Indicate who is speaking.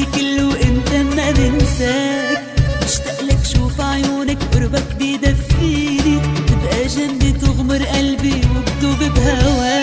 Speaker 1: عمري كله ما بنساك. مشتاق لك شوف عيونك قربك بيدفيني. تبقى جنة تغمر قلبي وبدوب بهواك